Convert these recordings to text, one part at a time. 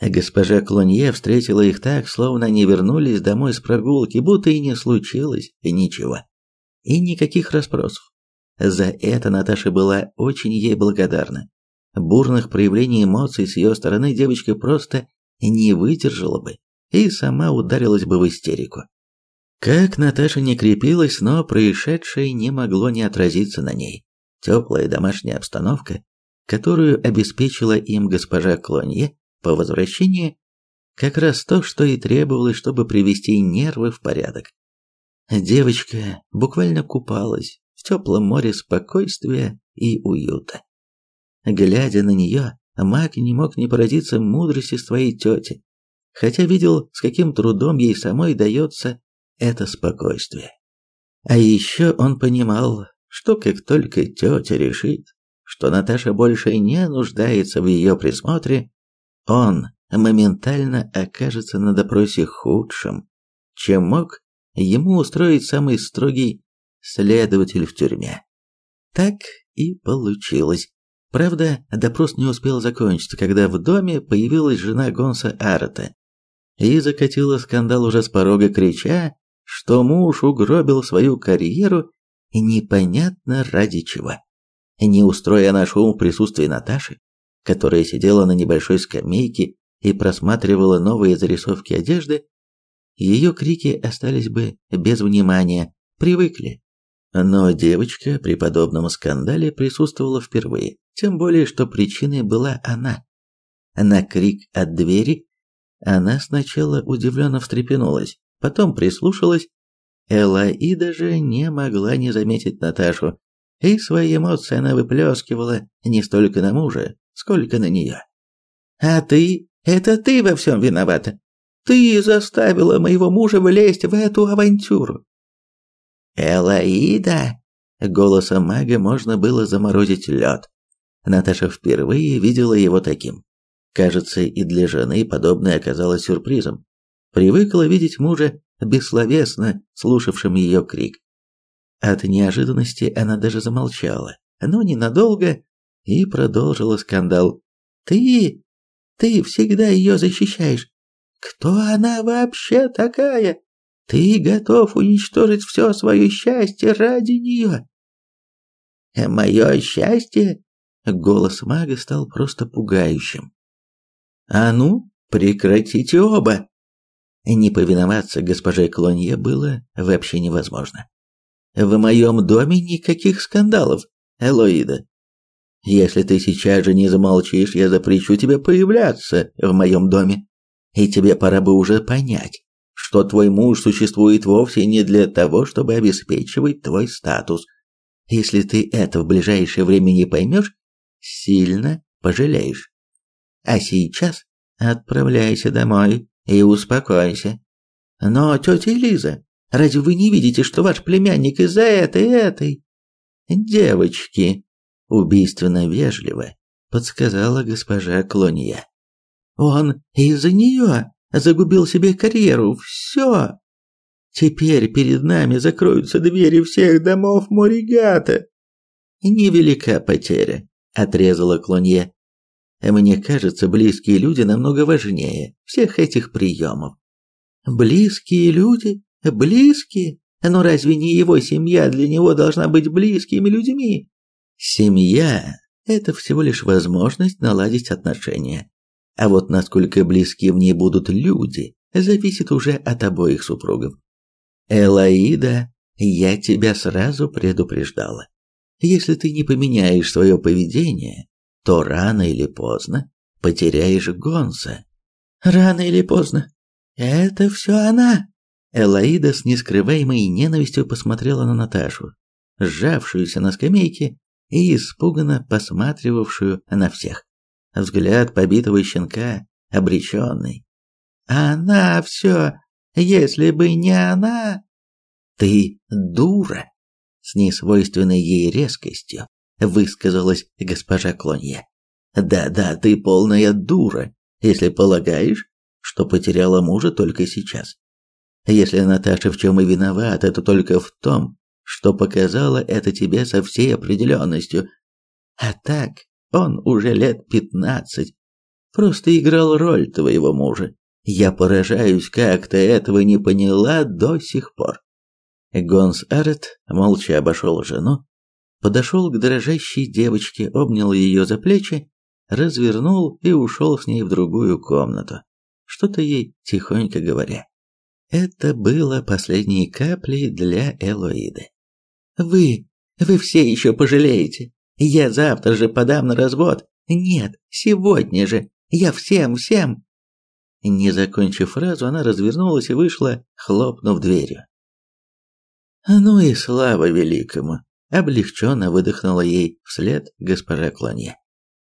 Госпожа Клонье встретила их так, словно они вернулись домой с прогулки, будто и не случилось ничего. И никаких расспросов. За это Наташа была очень ей благодарна. Бурных проявлений эмоций с ее стороны девочка просто не выдержала бы и сама ударилась бы в истерику. Как Наташа не крепилась, но происшедшее не могло не отразиться на ней. Теплая домашняя обстановка, которую обеспечила им госпожа Клонье по возвращении, как раз то, что и требовалось, чтобы привести нервы в порядок. Девочка буквально купалась в теплом море спокойствия и уюта. Глядя на нее, маг не мог не поразиться мудрости своей тети, хотя видел, с каким трудом ей самой дается это спокойствие. А еще он понимал, что как только тетя решит, что Наташа больше не нуждается в ее присмотре, он моментально окажется на допросе худшим, чем мог ему устроить самый строгий следователь в тюрьме. Так и получилось. Правда, допрос не успел закончиться, когда в доме появилась жена Гонса Арта и закатила скандал уже с порога, крича, что муж угробил свою карьеру непонятно ради чего. Не устроя на шум в присутствии Наташи, которая сидела на небольшой скамейке и просматривала новые зарисовки одежды, ее крики остались бы без внимания, привыкли. Но девочка при подобном скандале присутствовала впервые, тем более, что причиной была она. На крик от двери она сначала удивленно встрепенулась, потом прислушалась. и даже не могла не заметить Наташу, и свои эмоции она выплескивала не столько на мужа, сколько на нее. «А ты? Это ты во всем виновата! Ты заставила моего мужа влезть в эту авантюру!» «Элаида!» Голосом мага можно было заморозить лед. Наташа впервые видела его таким. Кажется, и для жены подобное оказалось сюрпризом. Привыкла видеть мужа бессловесно слушавшим ее крик. От неожиданности она даже замолчала, но ненадолго, и продолжила скандал. «Ты... ты всегда ее защищаешь. Кто она вообще такая? Ты готов уничтожить все свое счастье ради нее?» «Мое счастье?» Голос мага стал просто пугающим. «А ну, прекратите оба!» Не повиноваться госпоже Клонье было вообще невозможно. «В моем доме никаких скандалов, Элоида. Если ты сейчас же не замолчишь, я запрещу тебе появляться в моем доме. И тебе пора бы уже понять, что твой муж существует вовсе не для того, чтобы обеспечивать твой статус. Если ты это в ближайшее время не поймешь, сильно пожалеешь. А сейчас отправляйся домой и успокойся. Но, тетя Лиза, разве вы не видите, что ваш племянник из-за этой, этой... Девочки, убийственно вежливо, подсказала госпожа Клония. Он из-за нее загубил себе карьеру, все. Теперь перед нами закроются двери всех домов Моригата. Невелика потеря, отрезала Клонье. Мне кажется, близкие люди намного важнее всех этих приемов. Близкие люди? Близкие? Но разве не его семья для него должна быть близкими людьми? Семья – это всего лишь возможность наладить отношения. А вот насколько близки в ней будут люди, зависит уже от обоих супругов. Элаида, я тебя сразу предупреждала. Если ты не поменяешь свое поведение, то рано или поздно потеряешь Гонса. Рано или поздно. Это все она. Элаида с нескрываемой ненавистью посмотрела на Наташу, сжавшуюся на скамейке и испуганно посматривавшую на всех. Взгляд побитого щенка, обреченный. Она все, если бы не она... Ты дура с несвойственной ей резкостью высказалась госпожа Клонье. Да-да, ты полная дура, если полагаешь, что потеряла мужа только сейчас. Если Наташа в чем и виновата, то только в том, что показала это тебе со всей определенностью. А так, он уже лет пятнадцать просто играл роль твоего мужа. Я поражаюсь, как ты этого не поняла до сих пор. Гонс Арет молча обошел жену, подошел к дрожащей девочке, обнял ее за плечи, развернул и ушел с ней в другую комнату, что-то ей тихонько говоря. Это было последней каплей для Элоиды. «Вы, вы все еще пожалеете. Я завтра же подам на развод. Нет, сегодня же. Я всем, всем!» Не закончив фразу, она развернулась и вышла, хлопнув дверью. «Ну и слава великому!» – облегченно выдохнула ей вслед госпожа Клонье.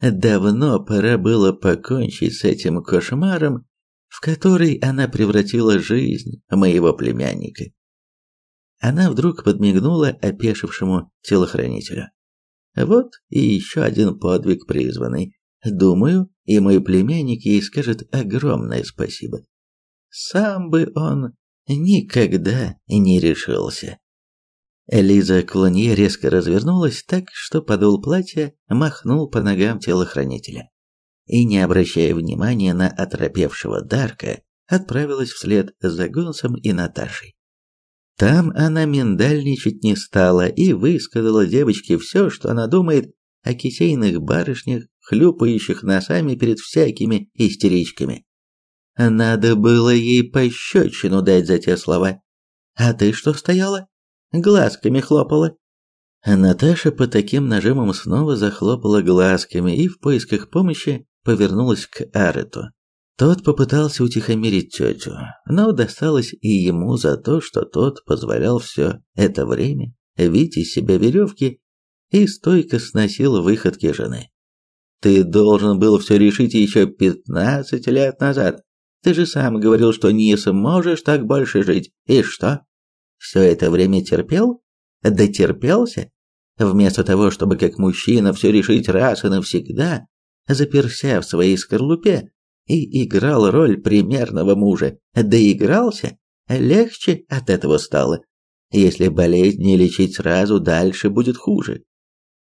«Давно пора было покончить с этим кошмаром в который она превратила жизнь моего племянника. Она вдруг подмигнула опешившему телохранителю. Вот и еще один подвиг призванный. Думаю, и мой племянник ей скажет огромное спасибо. Сам бы он никогда не решился. Элиза Клонье резко развернулась так, что подол платья махнул по ногам телохранителя и, не обращая внимания на оторопевшего Дарка, отправилась вслед за Гонсом и Наташей. Там она миндальничать не стала и высказала девочке все, что она думает о кисейных барышнях, хлюпающих носами перед всякими истеричками. Надо было ей пощечину дать за те слова. А ты что стояла? Глазками хлопала. Наташа по таким нажимам снова захлопала глазками и в поисках помощи повернулась к Арету. Тот попытался утихомирить тетю, но досталось и ему за то, что тот позволял все это время вить из себя веревки и стойко сносил выходки жены. «Ты должен был все решить еще пятнадцать лет назад. Ты же сам говорил, что не сможешь так больше жить. И что? Все это время терпел? Дотерпелся? Вместо того, чтобы как мужчина все решить раз и навсегда, заперся в своей скорлупе и играл роль примерного мужа. Доигрался, легче от этого стало. Если болезнь не лечить сразу, дальше будет хуже.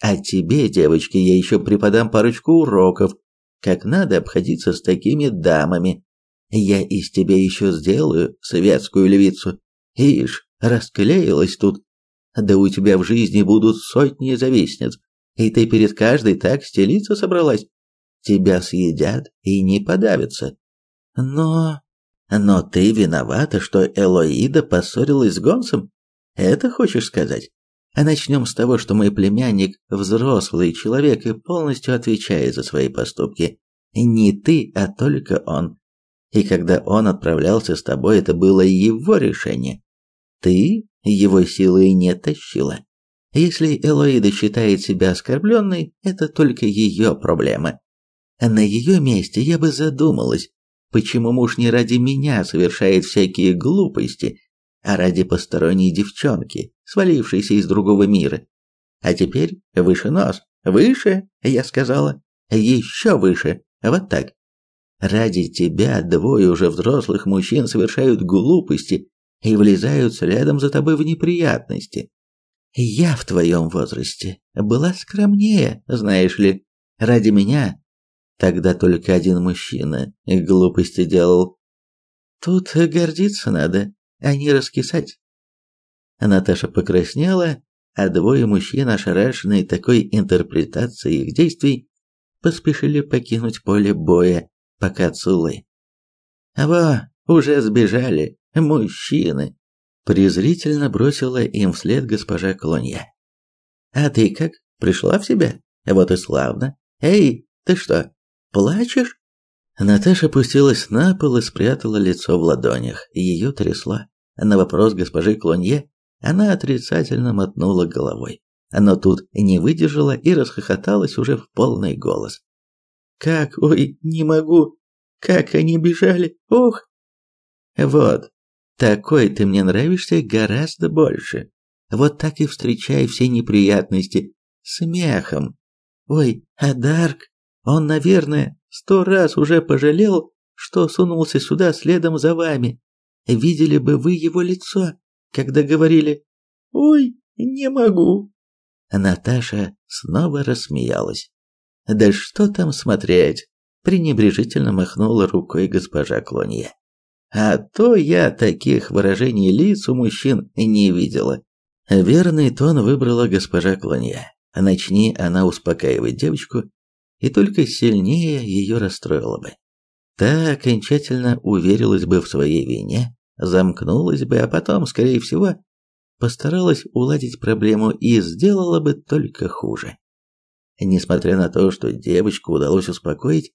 А тебе, девочки, я еще преподам парочку уроков, как надо обходиться с такими дамами. Я из тебя еще сделаю светскую львицу. Ишь, расклеилась тут. Да у тебя в жизни будут сотни завистниц, и ты перед каждой так стелиться собралась, тебя съедят и не подавятся. Но... Но ты виновата, что Элоида поссорилась с Гонсом? Это хочешь сказать? А начнем с того, что мой племянник взрослый человек и полностью отвечает за свои поступки. Не ты, а только он. И когда он отправлялся с тобой, это было его решение. Ты его силой не тащила. Если Элоида считает себя оскорбленной, это только ее проблема. На ее месте я бы задумалась, почему муж не ради меня совершает всякие глупости, а ради посторонней девчонки, свалившейся из другого мира. А теперь выше нос. Выше, я сказала. Еще выше. Вот так. Ради тебя двое уже взрослых мужчин совершают глупости и влезают следом за тобой в неприятности. Я в твоем возрасте была скромнее, знаешь ли. Ради меня Тогда только один мужчина глупости делал. Тут гордиться надо, а не раскисать. Наташа покраснела, а двое мужчин, ошарашенные такой интерпретацией их действий, поспешили покинуть поле боя, пока Цулы. «Во, уже сбежали, мужчины!» презрительно бросила им вслед госпожа Клонья. «А ты как, пришла в себя? Вот и славно. Эй, ты что, Плачешь?» Наташа опустилась на пол и спрятала лицо в ладонях. Ее трясло. На вопрос госпожи Клонье она отрицательно мотнула головой. Но тут не выдержала и расхохоталась уже в полный голос. «Как? Ой, не могу! Как они бежали! Ох!» «Вот, такой ты мне нравишься гораздо больше. Вот так и встречай все неприятности смехом. Ой, а Дарк, он, наверное, сто раз уже пожалел, что сунулся сюда следом за вами. Видели бы вы его лицо, когда говорили «Ой, не могу». Наташа снова рассмеялась. «Да что там смотреть? пренебрежительно махнула рукой госпожа Клонья. А то я таких выражений лиц у мужчин не видела. Верный тон выбрала госпожа Клонья. Начни она успокаивать девочку, и только сильнее ее расстроило бы. Та окончательно уверилась бы в своей вине, замкнулась бы, а потом, скорее всего, постаралась уладить проблему и сделала бы только хуже. Несмотря на то, что девочку удалось успокоить,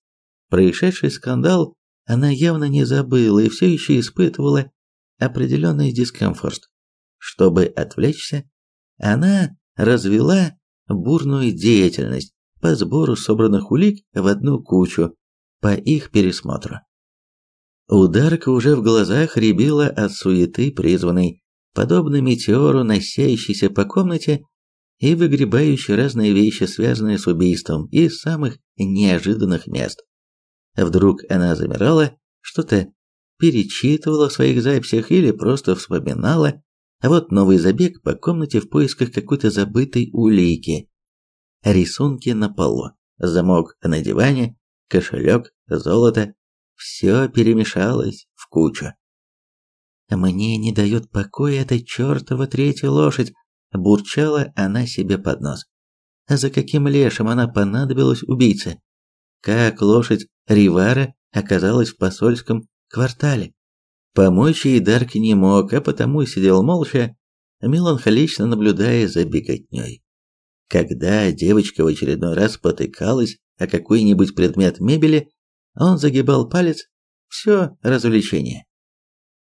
происшедший скандал она явно не забыла и все еще испытывала определенный дискомфорт. Чтобы отвлечься, она развела бурную деятельность по сбору собранных улик в одну кучу по их пересмотру. Ударка уже в глазах рябила от суеты призванной, подобно метеору, носящейся по комнате и выгребающей разные вещи, связанные с убийством, из самых неожиданных мест. Вдруг она замирала, что-то перечитывала в своих записях или просто вспоминала, а вот новый забег по комнате в поисках какой-то забытой улики. Рисунки на полу, замок на диване, кошелек, золото. Все перемешалось в кучу. «Мне не дает покоя эта чертова третья лошадь», – бурчала она себе под нос. «А за каким лешим она понадобилась убийце? Как лошадь Ривара оказалась в посольском квартале?» Помочь ей Дарк не мог, а потому сидел молча, меланхолично наблюдая за беготней. Когда девочка в очередной раз потыкалась о какой-нибудь предмет мебели, он загибал палец. Все развлечение.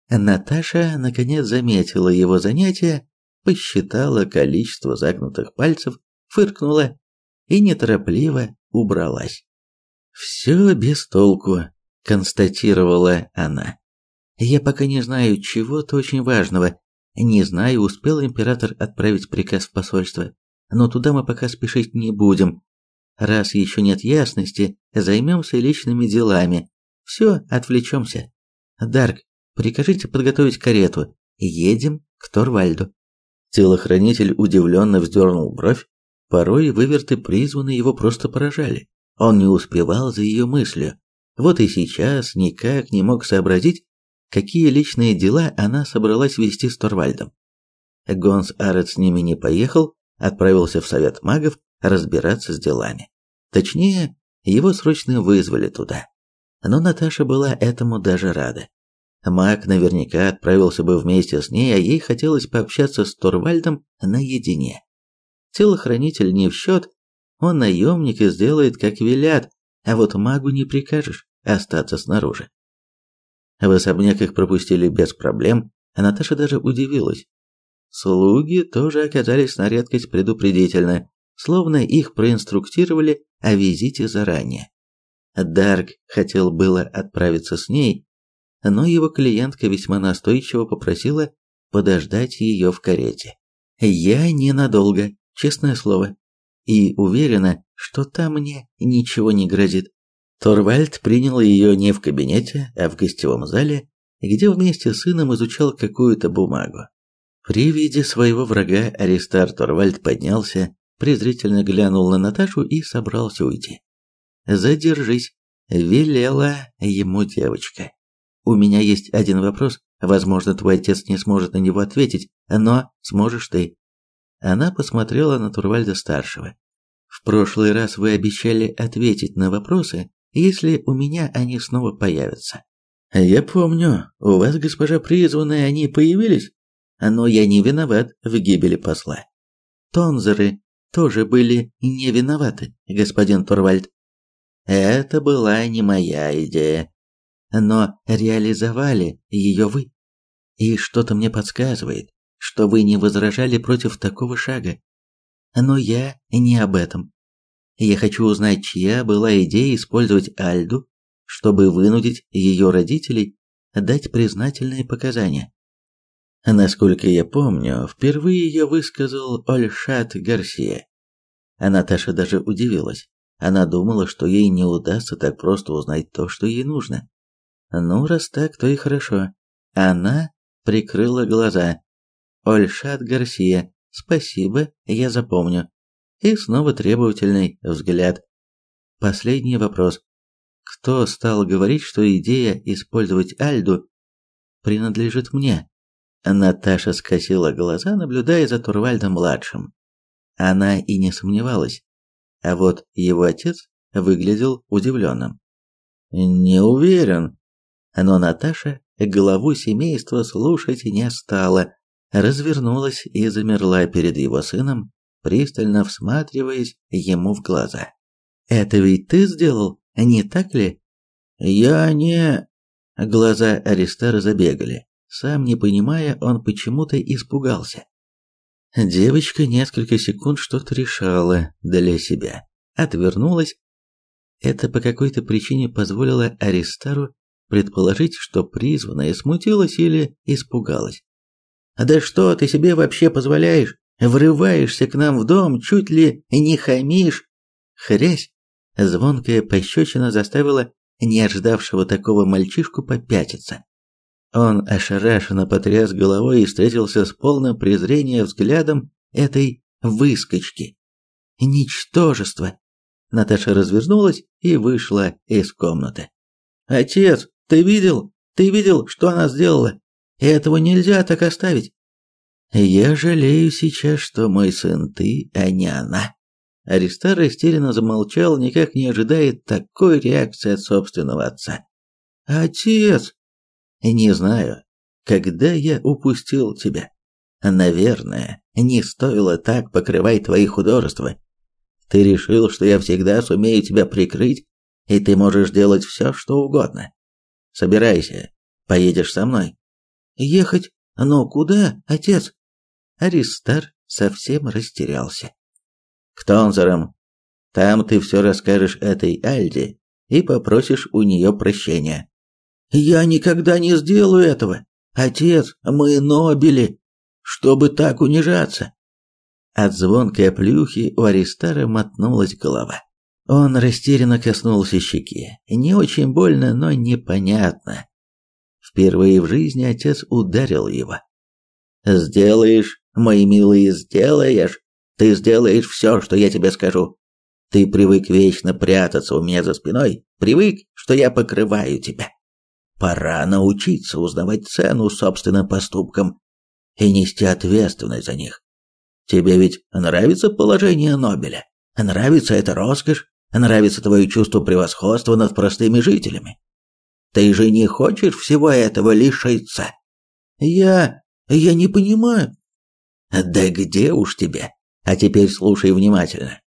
Наташа наконец заметила его занятие, посчитала количество загнутых пальцев, фыркнула и неторопливо убралась. «Все без толку», – констатировала она. «Я пока не знаю чего-то очень важного. Не знаю, успел император отправить приказ в посольство, но туда мы пока спешить не будем. Раз еще нет ясности, займемся личными делами. Все, отвлечемся. Дарк, прикажите подготовить карету. Едем к Торвальду. Телохранитель удивленно вздернул бровь. Порой выверты призваны его просто поражали. Он не успевал за ее мыслью. Вот и сейчас никак не мог сообразить, какие личные дела она собралась вести с Торвальдом. Гонс Арет с ними не поехал, отправился в совет магов, разбираться с делами. Точнее, его срочно вызвали туда. Но Наташа была этому даже рада. Маг наверняка отправился бы вместе с ней, а ей хотелось пообщаться с Торвальдом наедине. Телохранитель не в счет, он наемник и сделает, как велят, а вот магу не прикажешь остаться снаружи. В особняк их пропустили без проблем, а Наташа даже удивилась. Слуги тоже оказались на редкость предупредительны, словно их проинструктировали о визите заранее. Дарк хотел было отправиться с ней, но его клиентка весьма настойчиво попросила подождать ее в карете. «Я ненадолго, честное слово, и уверена, что там мне ничего не грозит». Торвальд принял ее не в кабинете, а в гостевом зале, где вместе с сыном изучал какую-то бумагу. При виде своего врага Аристар Торвальд поднялся, презрительно глянул на Наташу и собрался уйти. «Задержись», — велела ему девочка. «У меня есть один вопрос, возможно, твой отец не сможет на него ответить, но сможешь ты». Она посмотрела на Турвальда-старшего. «В прошлый раз вы обещали ответить на вопросы, если у меня они снова появятся». «Я помню, у вас, госпожа призванная, они появились, но я не виноват в гибели посла. Тонзеры тоже были не виноваты, господин Торвальд. Это была не моя идея, но реализовали ее вы. И что-то мне подсказывает, что вы не возражали против такого шага. Но я не об этом. Я хочу узнать, чья была идея использовать Альду, чтобы вынудить ее родителей дать признательные показания. Насколько я помню, впервые ее высказал Ольшат Гарсия. А Наташа даже удивилась. Она думала, что ей не удастся так просто узнать то, что ей нужно. Ну, раз так, то и хорошо. Она прикрыла глаза. Ольшат Гарсия, спасибо, я запомню. И снова требовательный взгляд. Последний вопрос. кто стал говорить, что идея использовать Альду принадлежит мне. Наташа скосила глаза, наблюдая за Турвальдом-младшим. Она и не сомневалась. А вот его отец выглядел удивленным. «Не уверен». Но Наташа главу семейства слушать не стала, развернулась и замерла перед его сыном, пристально всматриваясь ему в глаза. «Это ведь ты сделал, не так ли?» «Я не...» Глаза Аристара забегали. Сам не понимая, он почему-то испугался. Девочка несколько секунд что-то решала для себя. Отвернулась. Это по какой-то причине позволило Аристару предположить, что призванная смутилась или испугалась. «Да что ты себе вообще позволяешь? Врываешься к нам в дом, чуть ли не хамишь!» Хрясь! Звонкая пощечина заставила не ожидавшего такого мальчишку попятиться. Он ошарашенно потряс головой и встретился с полным презрением взглядом этой выскочки. Ничтожество! Наташа развернулась и вышла из комнаты. «Отец, ты видел? Ты видел, что она сделала? Этого нельзя так оставить!» «Я жалею сейчас, что мой сын ты, а не она!» Аристар растерянно замолчал, никак не ожидая такой реакции от собственного отца. «Отец!» «Не знаю, когда я упустил тебя. Наверное, не стоило так покрывать твои художества. Ты решил, что я всегда сумею тебя прикрыть, и ты можешь делать все, что угодно. Собирайся, поедешь со мной». «Ехать? Но куда, отец?» Аристар совсем растерялся к Тонзерам. Там ты все расскажешь этой Альде и попросишь у нее прощения. Я никогда не сделаю этого. Отец, мы нобели, чтобы так унижаться. От звонкой оплюхи у Аристара мотнулась голова. Он растерянно коснулся щеки. Не очень больно, но непонятно. Впервые в жизни отец ударил его. «Сделаешь, мой милый, сделаешь!» Ты сделаешь все, что я тебе скажу. Ты привык вечно прятаться у меня за спиной, привык, что я покрываю тебя. Пора научиться узнавать цену собственным поступкам и нести ответственность за них. Тебе ведь нравится положение Нобеля? Нравится эта роскошь? Нравится твое чувство превосходства над простыми жителями? Ты же не хочешь всего этого лишиться? Я... я не понимаю. Да где уж тебе? А теперь слушай внимательно.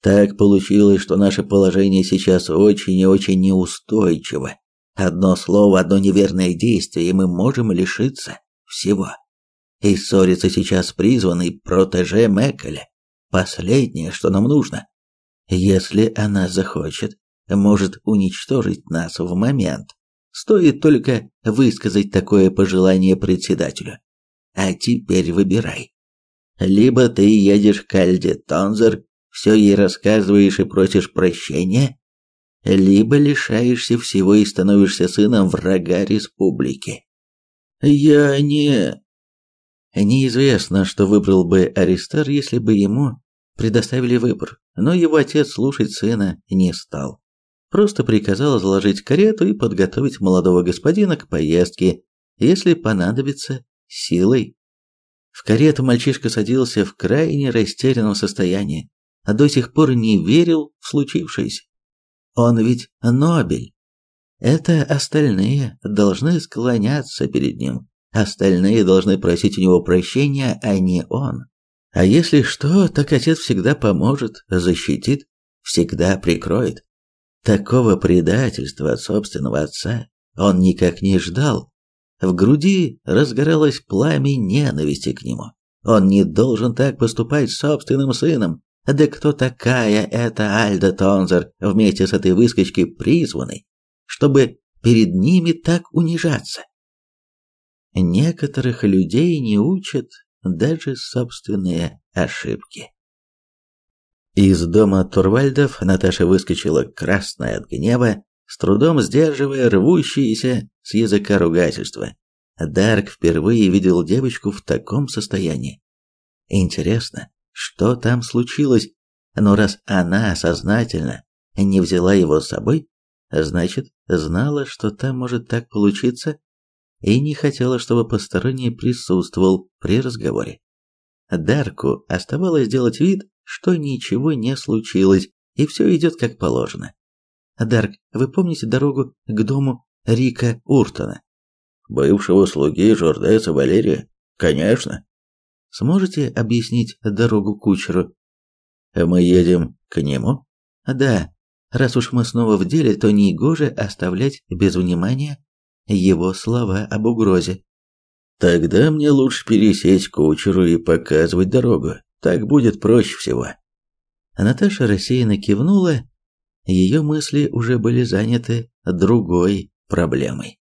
Так получилось, что наше положение сейчас очень и очень неустойчиво. Одно слово, одно неверное действие, и мы можем лишиться всего. И ссориться сейчас с призванной протеже Меккеля. Последнее, что нам нужно. Если она захочет, может уничтожить нас в момент. Стоит только высказать такое пожелание председателю. А теперь выбирай. Либо ты едешь к Альде Тонзер, все ей рассказываешь и просишь прощения, либо лишаешься всего и становишься сыном врага республики. Я не... Неизвестно, что выбрал бы Аристар, если бы ему предоставили выбор, но его отец слушать сына не стал. Просто приказал заложить карету и подготовить молодого господина к поездке, если понадобится, силой. В карету мальчишка садился в крайне растерянном состоянии, а до сих пор не верил в случившееся. Он ведь Нобель. Это остальные должны склоняться перед ним. Остальные должны просить у него прощения, а не он. А если что, так отец всегда поможет, защитит, всегда прикроет. Такого предательства от собственного отца он никак не ждал в груди разгоралось пламя ненависти к нему. Он не должен так поступать с собственным сыном. Да кто такая эта Альда Тонзер вместе с этой выскочкой призванной, чтобы перед ними так унижаться? Некоторых людей не учат даже собственные ошибки. Из дома Турвальдов Наташа выскочила красная от гнева, с трудом сдерживая рвущиеся с языка ругательства. Дарк впервые видел девочку в таком состоянии. Интересно, что там случилось? Но раз она сознательно не взяла его с собой, Значит, знала, что там может так получиться, и не хотела, чтобы посторонний присутствовал при разговоре. Дарку оставалось сделать вид, что ничего не случилось, и все идет как положено. Дарк, вы помните дорогу к дому Рика Уртона? Бывшего слуги Жордеса Валерия? Конечно. Сможете объяснить дорогу кучеру? Мы едем к нему? Да. Раз уж мы снова в деле, то не гоже оставлять без внимания его слова об угрозе. Тогда мне лучше пересесть кучеру и показывать дорогу. Так будет проще всего. Наташа рассеянно кивнула. Ее мысли уже были заняты другой проблемой.